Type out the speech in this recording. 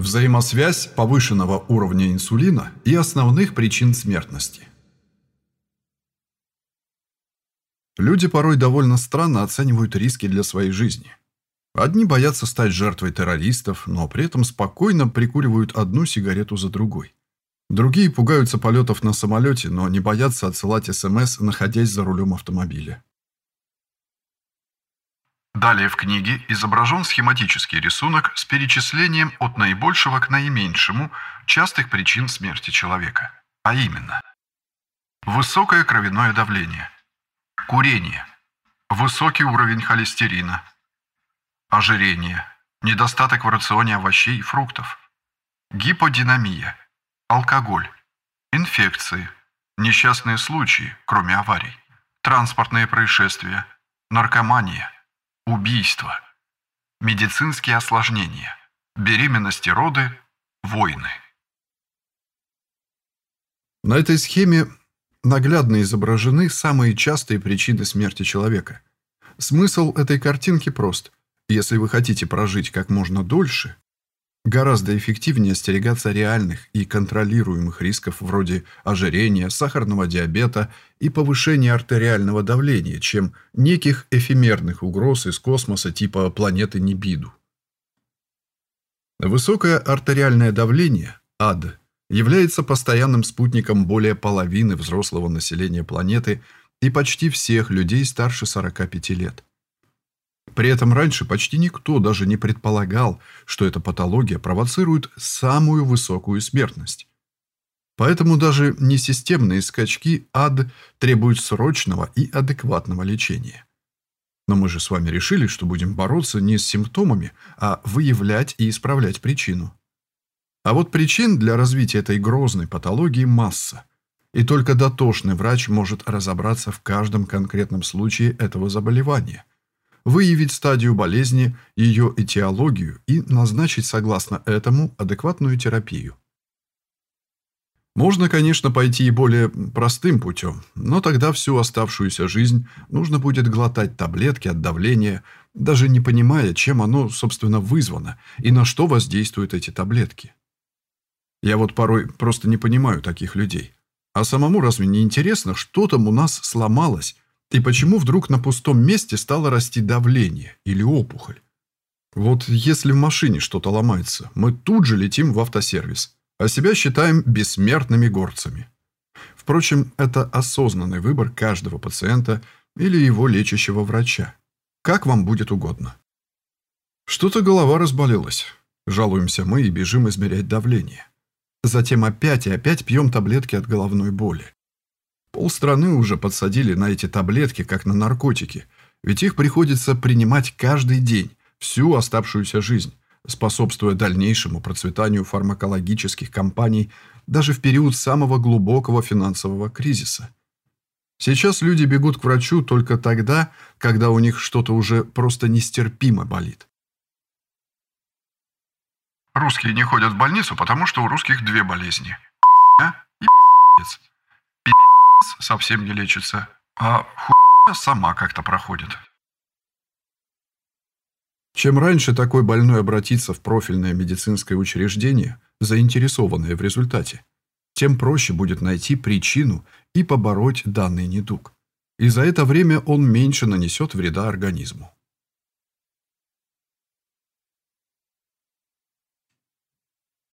Взаимосвязь повышенного уровня инсулина и основных причин смертности. Люди порой довольно странно оценивают риски для своей жизни. Одни боятся стать жертвой террористов, но при этом спокойно прикуривают одну сигарету за другой. Другие пугаются полетов на самолете, но не боятся отсылать СМС, находясь за рулем автомобиля. Далее в книге изображен схематический рисунок с перечислением от наибольшего к наименьшему частых причин смерти человека. А именно, высокое кровяное давление, курение, высокий уровень холестерина, ожирение, недостаток в рационе овощей и фруктов, гиподинамия, алкоголь, инфекции, несчастные случаи, кроме аварий, транспортные происшествия, наркомания – убийства, медицинские осложнения, беременности роды, войны. На этой схеме наглядно изображены самые частые причины смерти человека. Смысл этой картинки прост. Если вы хотите прожить как можно дольше, Гораздо эффективнее остерегаться реальных и контролируемых рисков вроде ожирения, сахарного диабета и повышения артериального давления, чем неких эфемерных угроз из космоса типа планеты Небиду. Высокое артериальное давление, АД, является постоянным спутником более половины взрослого населения планеты и почти всех людей старше 45 лет. При этом раньше почти никто даже не предполагал, что эта патология провоцирует самую высокую смертность. Поэтому даже несистемные скачки ад требуют срочного и адекватного лечения. Но мы же с вами решили, что будем бороться не с симптомами, а выявлять и исправлять причину. А вот причин для развития этой грозной патологии масса. И только дотошный врач может разобраться в каждом конкретном случае этого заболевания выявить стадию болезни, ее этиологию и назначить согласно этому адекватную терапию. Можно, конечно, пойти и более простым путем, но тогда всю оставшуюся жизнь нужно будет глотать таблетки от давления, даже не понимая, чем оно, собственно, вызвано и на что воздействуют эти таблетки. Я вот порой просто не понимаю таких людей. А самому разве не интересно, что там у нас сломалось, и почему вдруг на пустом месте стало расти давление или опухоль? Вот если в машине что-то ломается, мы тут же летим в автосервис, а себя считаем бессмертными горцами. Впрочем, это осознанный выбор каждого пациента или его лечащего врача. Как вам будет угодно. Что-то голова разболелась. Жалуемся мы и бежим измерять давление. Затем опять и опять пьем таблетки от головной боли. Полстраны уже подсадили на эти таблетки, как на наркотики, ведь их приходится принимать каждый день, всю оставшуюся жизнь, способствуя дальнейшему процветанию фармакологических компаний даже в период самого глубокого финансового кризиса. Сейчас люди бегут к врачу только тогда, когда у них что-то уже просто нестерпимо болит. Русские не ходят в больницу, потому что у русских две болезни. И совсем не лечится, а хуйня сама как-то проходит. Чем раньше такой больной обратится в профильное медицинское учреждение, заинтересованное в результате, тем проще будет найти причину и побороть данный недуг. И за это время он меньше нанесет вреда организму.